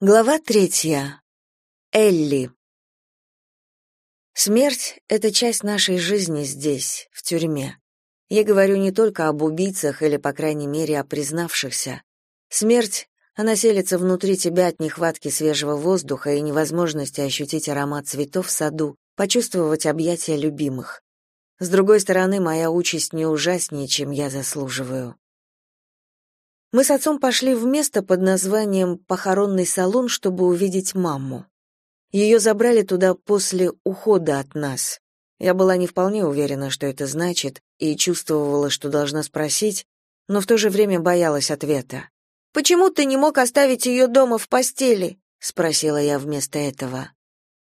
Глава третья. Элли. Смерть — это часть нашей жизни здесь, в тюрьме. Я говорю не только об убийцах или, по крайней мере, о признавшихся. Смерть, она селится внутри тебя от нехватки свежего воздуха и невозможности ощутить аромат цветов в саду, почувствовать объятия любимых. С другой стороны, моя участь не ужаснее, чем я заслуживаю. Мы с отцом пошли в место под названием «Похоронный салон», чтобы увидеть маму. Ее забрали туда после ухода от нас. Я была не вполне уверена, что это значит, и чувствовала, что должна спросить, но в то же время боялась ответа. «Почему ты не мог оставить ее дома в постели?» — спросила я вместо этого.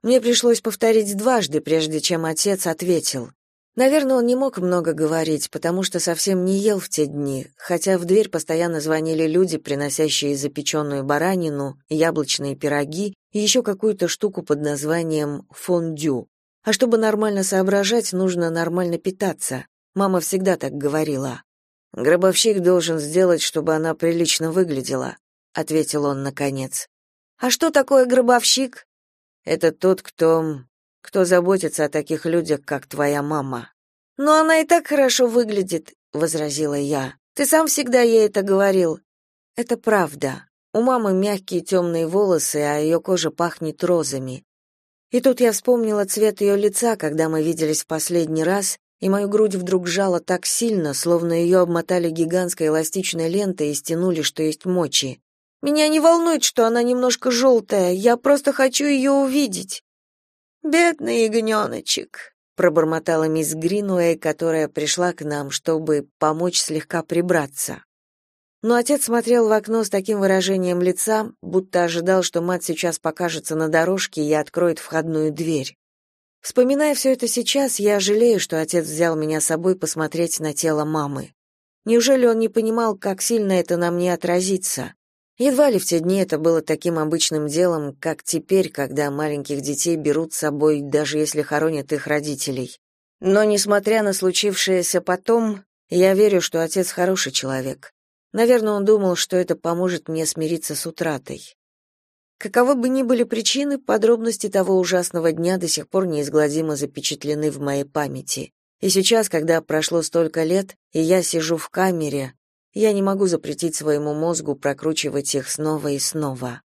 Мне пришлось повторить дважды, прежде чем отец ответил. Наверное, он не мог много говорить, потому что совсем не ел в те дни, хотя в дверь постоянно звонили люди, приносящие запеченную баранину, яблочные пироги и еще какую-то штуку под названием фондю. А чтобы нормально соображать, нужно нормально питаться. Мама всегда так говорила. Гробовщик должен сделать, чтобы она прилично выглядела, ответил он наконец. А что такое гробовщик? Это тот, кто кто заботится о таких людях, как твоя мама. Но она и так хорошо выглядит, возразила я. Ты сам всегда ей это говорил. Это правда. У мамы мягкие темные волосы, а ее кожа пахнет розами. И тут я вспомнила цвет ее лица, когда мы виделись в последний раз, и мою грудь вдруг сжала так сильно, словно ее обмотали гигантской эластичной лентой и стянули, что есть мочи. Меня не волнует, что она немножко желтая, я просто хочу ее увидеть. «Бедный ягненочек», — пробормотала мисс Гринуэй, которая пришла к нам, чтобы помочь слегка прибраться. Но отец смотрел в окно с таким выражением лица, будто ожидал, что мать сейчас покажется на дорожке и откроет входную дверь. Вспоминая все это сейчас, я жалею, что отец взял меня с собой посмотреть на тело мамы. Неужели он не понимал, как сильно это на мне отразится? Едва ли в те дни это было таким обычным делом, как теперь, когда маленьких детей берут с собой, даже если хоронят их родителей. Но, несмотря на случившееся потом, я верю, что отец хороший человек. Наверное, он думал, что это поможет мне смириться с утратой. Каковы бы ни были причины, подробности того ужасного дня до сих пор неизгладимо запечатлены в моей памяти. И сейчас, когда прошло столько лет, и я сижу в камере, я не могу запретить своему мозгу прокручивать их снова и снова.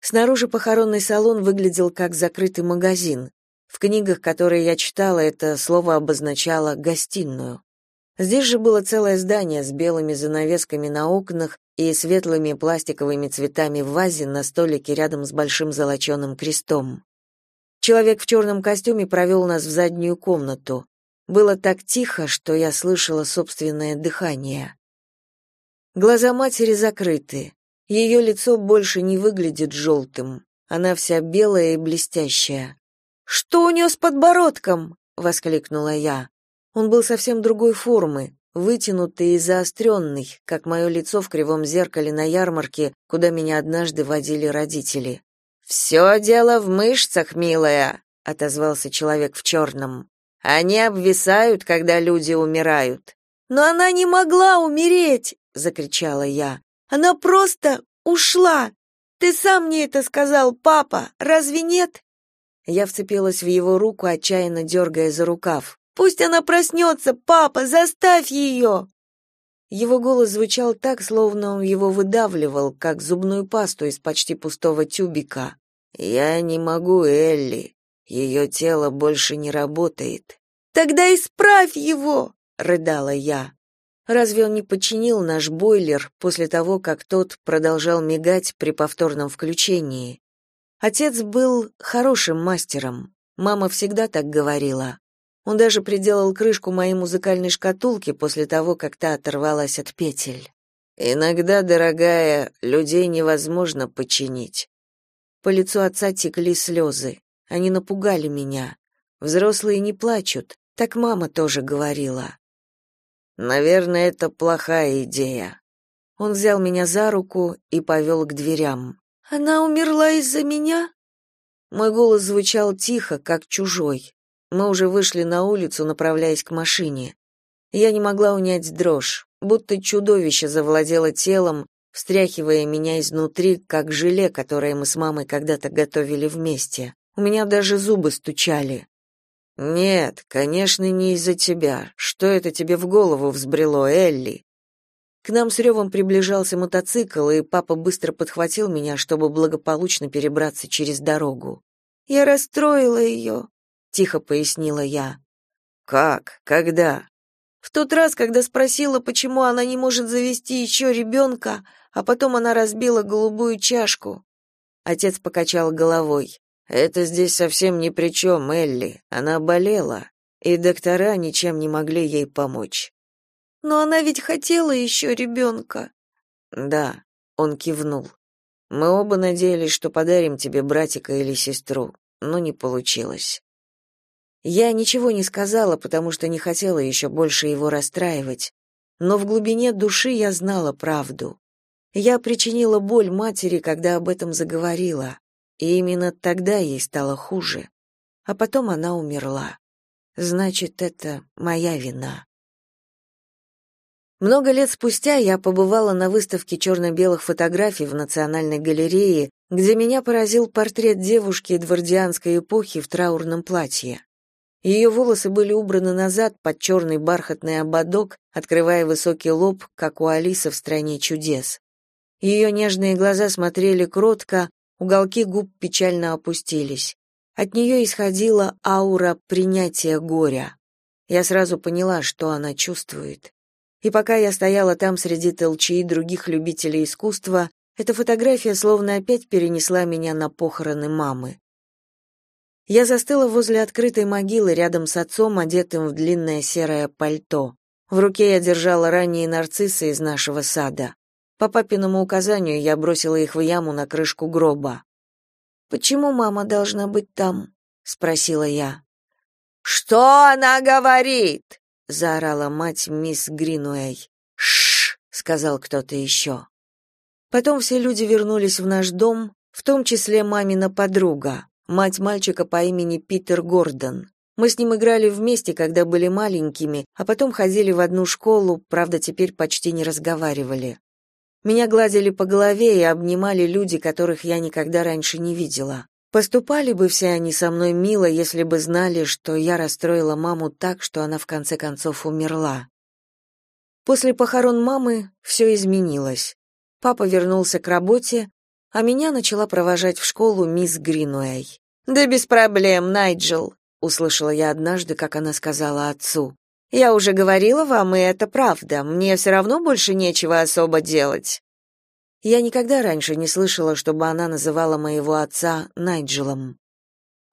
Снаружи похоронный салон выглядел как закрытый магазин. В книгах, которые я читала, это слово обозначало гостиную. Здесь же было целое здание с белыми занавесками на окнах и светлыми пластиковыми цветами в вазе на столике рядом с большим золоченым крестом. Человек в черном костюме провел нас в заднюю комнату. Было так тихо, что я слышала собственное дыхание. Глаза матери закрыты. Ее лицо больше не выглядит желтым. Она вся белая и блестящая. «Что у нее с подбородком?» — воскликнула я. Он был совсем другой формы, вытянутый и заостренный, как мое лицо в кривом зеркале на ярмарке, куда меня однажды водили родители. «Все дело в мышцах, милая», — отозвался человек в черном. «Они обвисают, когда люди умирают». «Но она не могла умереть!» Закричала я. Она просто ушла. Ты сам мне это сказал, папа, разве нет?» Я вцепилась в его руку, отчаянно дергая за рукав. «Пусть она проснется, папа, заставь ее!» Его голос звучал так, словно он его выдавливал, как зубную пасту из почти пустого тюбика. «Я не могу, Элли. Ее тело больше не работает». «Тогда исправь его!» — рыдала я. Разве он не починил наш бойлер после того, как тот продолжал мигать при повторном включении? Отец был хорошим мастером. Мама всегда так говорила. Он даже приделал крышку моей музыкальной шкатулки после того, как та оторвалась от петель. Иногда, дорогая, людей невозможно починить. По лицу отца текли слезы. Они напугали меня. Взрослые не плачут, так мама тоже говорила. Наверное, это плохая идея. Он взял меня за руку и повел к дверям. Она умерла из-за меня? Мой голос звучал тихо, как чужой. Мы уже вышли на улицу, направляясь к машине. Я не могла унять дрожь, будто чудовище завладело телом, встряхивая меня изнутри, как желе, которое мы с мамой когда-то готовили вместе. У меня даже зубы стучали. Нет, конечно, не из-за тебя. Что это тебе в голову взбрело, Элли? К нам с ревом приближался мотоцикл, и папа быстро подхватил меня, чтобы благополучно перебраться через дорогу. Я расстроила ее», — тихо пояснила я. Как? Когда? В тот раз, когда спросила, почему она не может завести еще ребенка, а потом она разбила голубую чашку. Отец покачал головой. Это здесь совсем ни при чем, Элли. Она болела, и доктора ничем не могли ей помочь. Но она ведь хотела еще ребенка». Да, он кивнул. Мы оба надеялись, что подарим тебе братика или сестру, но не получилось. Я ничего не сказала, потому что не хотела еще больше его расстраивать, но в глубине души я знала правду. Я причинила боль матери, когда об этом заговорила, и именно тогда ей стало хуже. А потом она умерла. Значит, это моя вина. Много лет спустя я побывала на выставке черно-белых фотографий в Национальной галерее, где меня поразил портрет девушки эдвардианской эпохи в траурном платье. Ее волосы были убраны назад под черный бархатный ободок, открывая высокий лоб, как у Алисы в «Стране чудес». Ее нежные глаза смотрели кротко, уголки губ печально опустились. От нее исходила аура принятия горя. Я сразу поняла, что она чувствует. И пока я стояла там среди толчи и других любителей искусства, эта фотография словно опять перенесла меня на похороны мамы. Я застыла возле открытой могилы рядом с отцом, одетым в длинное серое пальто. В руке я держала ранние нарциссы из нашего сада. По папиному указанию я бросила их в яму на крышку гроба. «Почему мама должна быть там?» — спросила я. «Что она говорит?» — заорала мать мисс Гринуэй. «Шш!» — сказал кто-то еще. Потом все люди вернулись в наш дом, в том числе мамина подруга мать мальчика по имени Питер Гордон. Мы с ним играли вместе, когда были маленькими, а потом ходили в одну школу, правда, теперь почти не разговаривали. Меня гладили по голове и обнимали люди, которых я никогда раньше не видела. Поступали бы все они со мной мило, если бы знали, что я расстроила маму так, что она в конце концов умерла. После похорон мамы все изменилось. Папа вернулся к работе, а меня начала провожать в школу мисс Гринуэй. «Да без проблем, Найджел», — услышала я однажды, как она сказала отцу. «Я уже говорила вам, и это правда. Мне все равно больше нечего особо делать». Я никогда раньше не слышала, чтобы она называла моего отца Найджелом.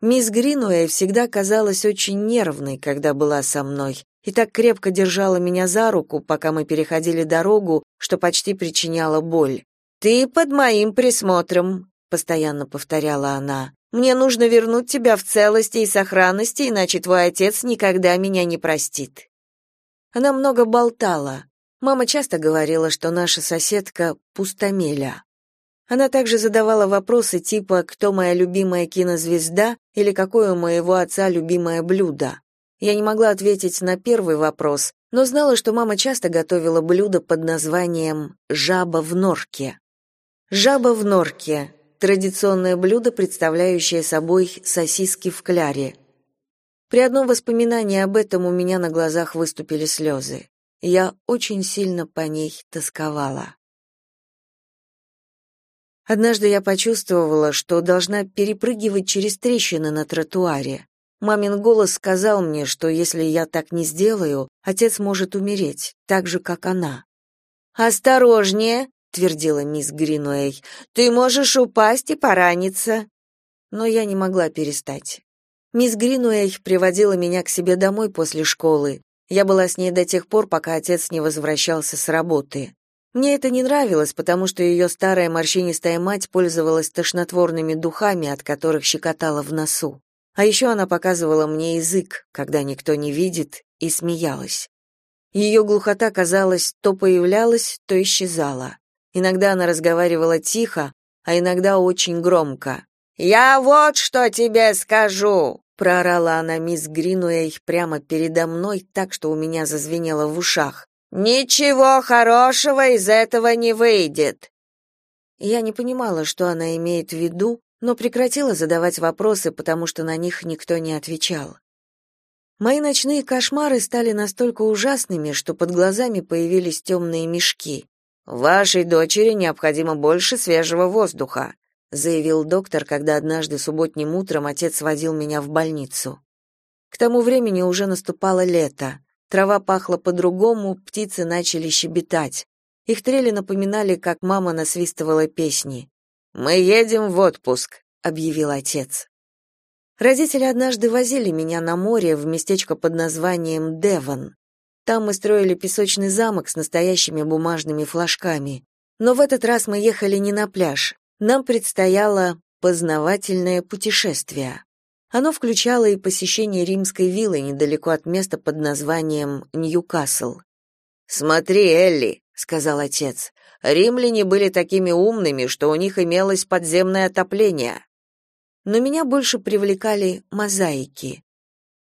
Мисс Гринуэй всегда казалась очень нервной, когда была со мной, и так крепко держала меня за руку, пока мы переходили дорогу, что почти причиняла боль. Ты под моим присмотром, постоянно повторяла она. Мне нужно вернуть тебя в целости и сохранности, иначе твой отец никогда меня не простит. Она много болтала. Мама часто говорила, что наша соседка пустомеля. Она также задавала вопросы типа «Кто моя любимая кинозвезда?» или «Какое у моего отца любимое блюдо?». Я не могла ответить на первый вопрос, но знала, что мама часто готовила блюдо под названием «жаба в норке». Жаба в норке традиционное блюдо, представляющее собой сосиски в кляре. При одном воспоминании об этом у меня на глазах выступили слезы. Я очень сильно по ней тосковала. Однажды я почувствовала, что должна перепрыгивать через трещины на тротуаре. Мамин голос сказал мне, что если я так не сделаю, отец может умереть, так же, как она. «Осторожнее!» твердила мисс Гринуэй. Ты можешь упасть и пораниться. Но я не могла перестать. Мисс Гринуэй приводила меня к себе домой после школы. Я была с ней до тех пор, пока отец не возвращался с работы. Мне это не нравилось, потому что ее старая морщинистая мать пользовалась тошнотворными духами, от которых щекотала в носу. А еще она показывала мне язык, когда никто не видит, и смеялась. Ее глухота, казалось, то появлялась, то исчезала. Иногда она разговаривала тихо, а иногда очень громко. «Я вот что тебе скажу!» проорала она мисс Гринуэй прямо передо мной так, что у меня зазвенело в ушах. Ничего хорошего из этого не выйдет. Я не понимала, что она имеет в виду, но прекратила задавать вопросы, потому что на них никто не отвечал. Мои ночные кошмары стали настолько ужасными, что под глазами появились темные мешки. Вашей дочери необходимо больше свежего воздуха, заявил доктор, когда однажды субботним утром отец водил меня в больницу. К тому времени уже наступало лето. Трава пахла по-другому, птицы начали щебетать. Их трели напоминали, как мама насвистывала песни. «Мы едем в отпуск», — объявил отец. Родители однажды возили меня на море в местечко под названием Девон. Там мы строили песочный замок с настоящими бумажными флажками. Но в этот раз мы ехали не на пляж. Нам предстояло познавательное путешествие. Оно включало и посещение римской виллы недалеко от места под названием Ньюкасл. «Смотри, Элли», — сказал отец, — «римляне были такими умными, что у них имелось подземное отопление». Но меня больше привлекали мозаики.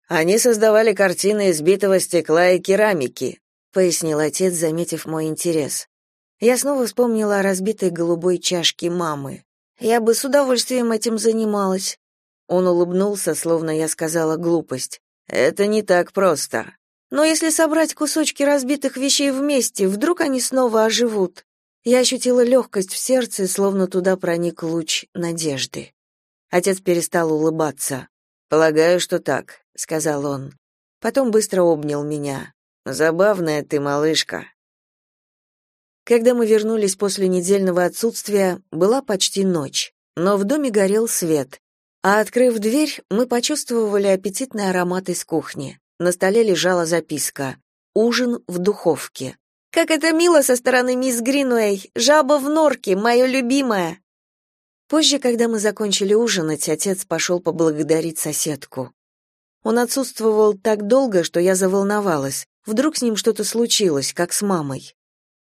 «Они создавали картины из битого стекла и керамики», — пояснил отец, заметив мой интерес. Я снова вспомнила о разбитой голубой чашке мамы. «Я бы с удовольствием этим занималась», он улыбнулся, словно я сказала глупость. Это не так просто. Но если собрать кусочки разбитых вещей вместе, вдруг они снова оживут. Я ощутила легкость в сердце, словно туда проник луч надежды. Отец перестал улыбаться. «Полагаю, что так», — сказал он. Потом быстро обнял меня. «Забавная ты, малышка». Когда мы вернулись после недельного отсутствия, была почти ночь, но в доме горел свет, а открыв дверь, мы почувствовали аппетитный аромат из кухни. На столе лежала записка: "Ужин в духовке". Как это мило со стороны мисс Гринуэй. Жаба в норке, мое любимое. Позже, когда мы закончили ужинать, отец пошел поблагодарить соседку. Он отсутствовал так долго, что я заволновалась. Вдруг с ним что-то случилось, как с мамой.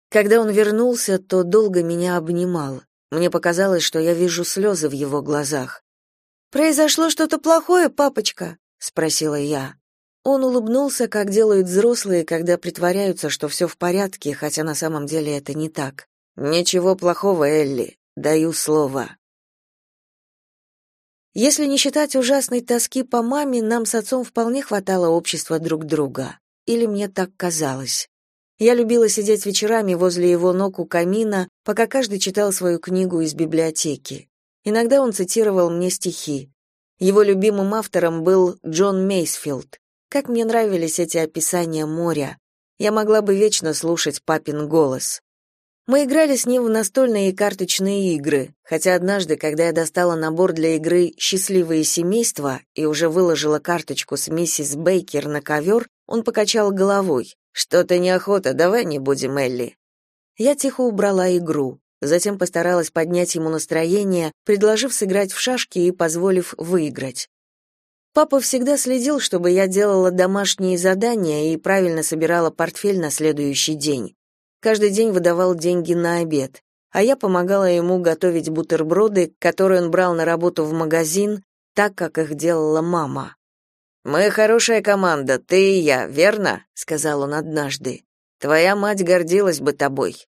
Когда он вернулся, то долго меня обнимал. Мне показалось, что я вижу слезы в его глазах. Произошло что-то плохое, папочка, спросила я. Он улыбнулся, как делают взрослые, когда притворяются, что все в порядке, хотя на самом деле это не так. Ничего плохого, Элли, даю слово. Если не считать ужасной тоски по маме, нам с отцом вполне хватало общества друг друга. Или мне так казалось. Я любила сидеть вечерами возле его ног у камина, пока каждый читал свою книгу из библиотеки. Иногда он цитировал мне стихи. Его любимым автором был Джон Мейсфилд. Как мне нравились эти описания моря. Я могла бы вечно слушать папин голос. Мы играли с ним в настольные и карточные игры, хотя однажды, когда я достала набор для игры «Счастливые семейства» и уже выложила карточку с миссис Бейкер на ковер, он покачал головой. «Что-то неохота, давай не будем, Элли». Я тихо убрала игру. Затем постаралась поднять ему настроение, предложив сыграть в шашки и позволив выиграть. Папа всегда следил, чтобы я делала домашние задания и правильно собирала портфель на следующий день. Каждый день выдавал деньги на обед, а я помогала ему готовить бутерброды, которые он брал на работу в магазин, так, как их делала мама. «Мы хорошая команда, ты и я, верно?» — сказал он однажды. «Твоя мать гордилась бы тобой.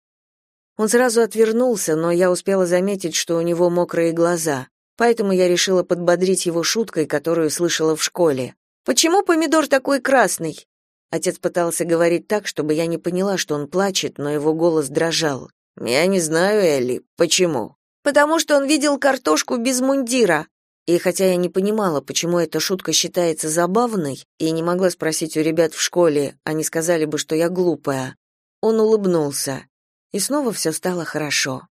Он сразу отвернулся, но я успела заметить, что у него мокрые глаза, поэтому я решила подбодрить его шуткой, которую слышала в школе. «Почему помидор такой красный?» Отец пытался говорить так, чтобы я не поняла, что он плачет, но его голос дрожал. «Я не знаю, Элли, почему?» «Потому что он видел картошку без мундира». И хотя я не понимала, почему эта шутка считается забавной, и не могла спросить у ребят в школе, они сказали бы, что я глупая, он улыбнулся и снова все стало хорошо.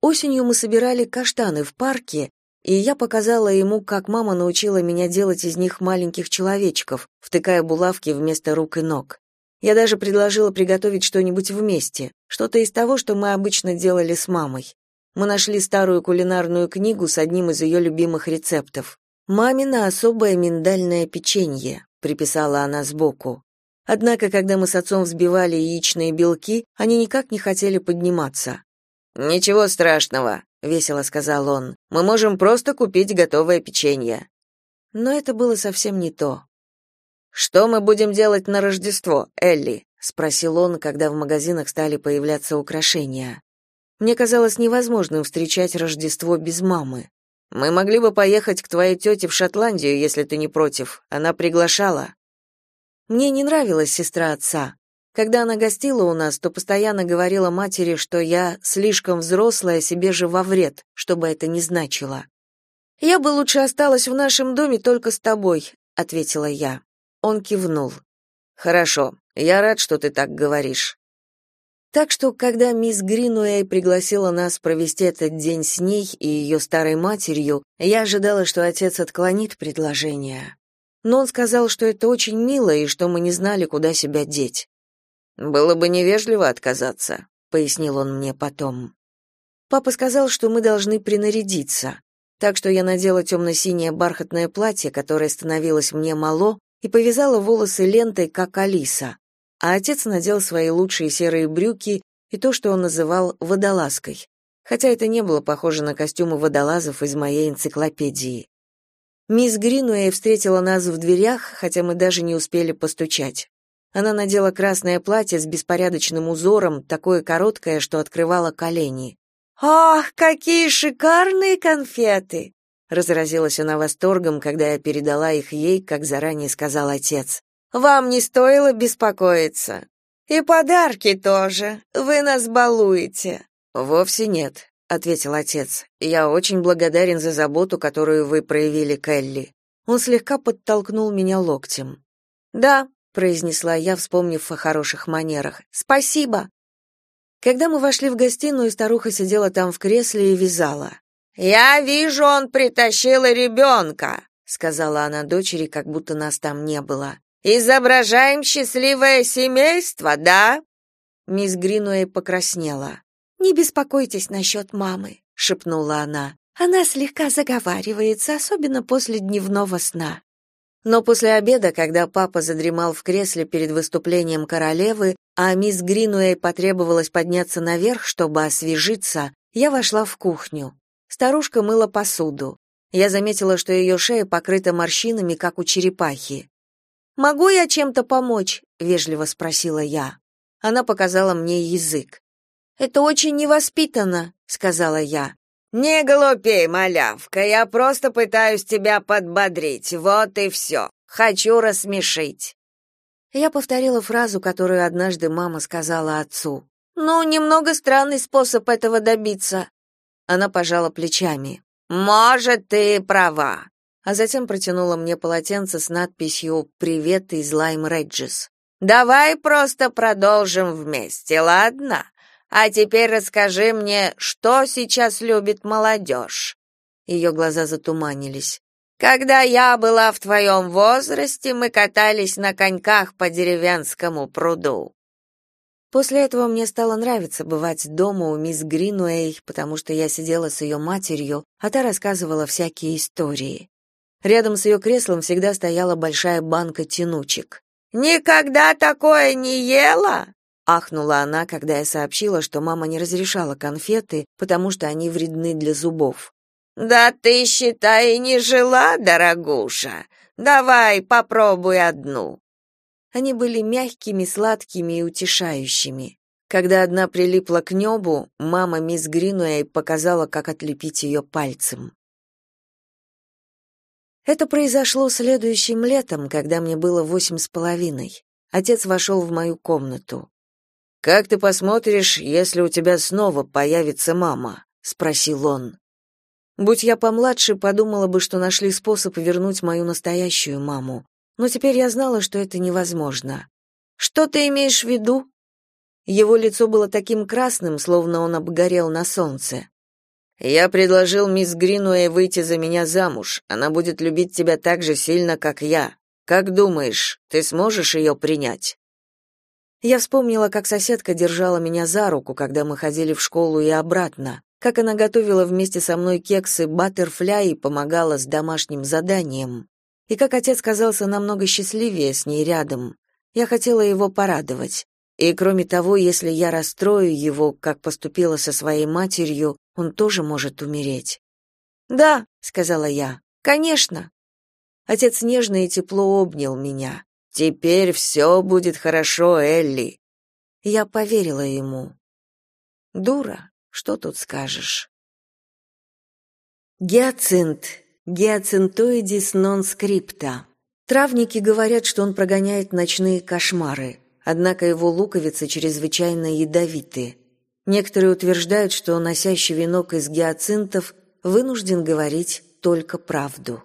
Осенью мы собирали каштаны в парке, и я показала ему, как мама научила меня делать из них маленьких человечков, втыкая булавки вместо рук и ног. Я даже предложила приготовить что-нибудь вместе, что-то из того, что мы обычно делали с мамой. Мы нашли старую кулинарную книгу с одним из ее любимых рецептов. «Мамино особое миндальное печенье», — приписала она сбоку. Однако, когда мы с отцом взбивали яичные белки, они никак не хотели подниматься. «Ничего страшного», — весело сказал он. «Мы можем просто купить готовое печенье». Но это было совсем не то. «Что мы будем делать на Рождество, Элли?» — спросил он, когда в магазинах стали появляться украшения. Мне казалось невозможным встречать Рождество без мамы. Мы могли бы поехать к твоей тете в Шотландию, если ты не против. Она приглашала. Мне не нравилась сестра отца. Когда она гостила у нас, то постоянно говорила матери, что я слишком взрослая себе же во вред, что бы это ни значило. «Я бы лучше осталась в нашем доме только с тобой», — ответила я. Он кивнул. «Хорошо, я рад, что ты так говоришь. Так что, когда мисс Гринуэй пригласила нас провести этот день с ней и ее старой матерью, я ожидала, что отец отклонит предложение. Но он сказал, что это очень мило и что мы не знали, куда себя деть. «Было бы невежливо отказаться», — пояснил он мне потом. Папа сказал, что мы должны принарядиться, так что я надела темно-синее бархатное платье, которое становилось мне мало, и повязала волосы лентой, как Алиса а отец надел свои лучшие серые брюки и то, что он называл водолазкой, хотя это не было похоже на костюмы водолазов из моей энциклопедии. Мисс Гринуэй встретила нас в дверях, хотя мы даже не успели постучать. Она надела красное платье с беспорядочным узором, такое короткое, что открывало колени. «Ах, какие шикарные конфеты!» Разразилась она восторгом, когда я передала их ей, как заранее сказал отец. Вам не стоило беспокоиться. И подарки тоже. Вы нас балуете. Вовсе нет, ответил отец. Я очень благодарен за заботу, которую вы проявили к. Он слегка подтолкнул меня локтем. Да, произнесла я, вспомнив о хороших манерах. Спасибо. Когда мы вошли в гостиную, старуха сидела там в кресле и вязала. Я вижу, он притащил ребенка», — сказала она дочери, как будто нас там не было. Изображаем счастливое семейство, да? Мисс Гринуэй покраснела. Не беспокойтесь насчет мамы, шепнула она. Она слегка заговаривается, особенно после дневного сна. Но после обеда, когда папа задремал в кресле перед выступлением королевы, а мисс Гринуэй потребовалось подняться наверх, чтобы освежиться, я вошла в кухню. Старушка мыла посуду. Я заметила, что ее шея покрыта морщинами, как у черепахи. «Могу я чем-то помочь?» — вежливо спросила я. Она показала мне язык. «Это очень невоспитанно», — сказала я. «Не глупей, малявка, я просто пытаюсь тебя подбодрить, вот и все. Хочу рассмешить». Я повторила фразу, которую однажды мама сказала отцу. «Ну, немного странный способ этого добиться». Она пожала плечами. «Может, ты права а затем протянула мне полотенце с надписью «Привет из Лайм Реджис». «Давай просто продолжим вместе, ладно? А теперь расскажи мне, что сейчас любит молодежь?» Ее глаза затуманились. «Когда я была в твоем возрасте, мы катались на коньках по деревенскому пруду». После этого мне стало нравиться бывать дома у мисс Гринуэй, потому что я сидела с ее матерью, а та рассказывала всякие истории. Рядом с ее креслом всегда стояла большая банка тянучек. «Никогда такое не ела?» Ахнула она, когда я сообщила, что мама не разрешала конфеты, потому что они вредны для зубов. «Да ты, считай, не жила, дорогуша. Давай, попробуй одну». Они были мягкими, сладкими и утешающими. Когда одна прилипла к небу, мама мисс Гринуэй показала, как отлепить ее пальцем. Это произошло следующим летом, когда мне было восемь с половиной. Отец вошел в мою комнату. «Как ты посмотришь, если у тебя снова появится мама?» — спросил он. Будь я помладше, подумала бы, что нашли способ вернуть мою настоящую маму. Но теперь я знала, что это невозможно. «Что ты имеешь в виду?» Его лицо было таким красным, словно он обгорел на солнце. Я предложил мисс Гринуэй выйти за меня замуж. Она будет любить тебя так же сильно, как я. Как думаешь, ты сможешь ее принять?» Я вспомнила, как соседка держала меня за руку, когда мы ходили в школу и обратно, как она готовила вместе со мной кексы баттерфляй и помогала с домашним заданием, и как отец казался намного счастливее с ней рядом. Я хотела его порадовать. И кроме того, если я расстрою его, как поступила со своей матерью, он тоже может умереть. Да, сказала я. Конечно. Отец нежно и тепло обнял меня. Теперь все будет хорошо, Элли. Я поверила ему. Дура, что тут скажешь? Гиацинт, гиацинтоидис нон скрипта. Травники говорят, что он прогоняет ночные кошмары, однако его луковицы чрезвычайно ядовиты. Некоторые утверждают, что носящий венок из гиацинтов вынужден говорить только правду.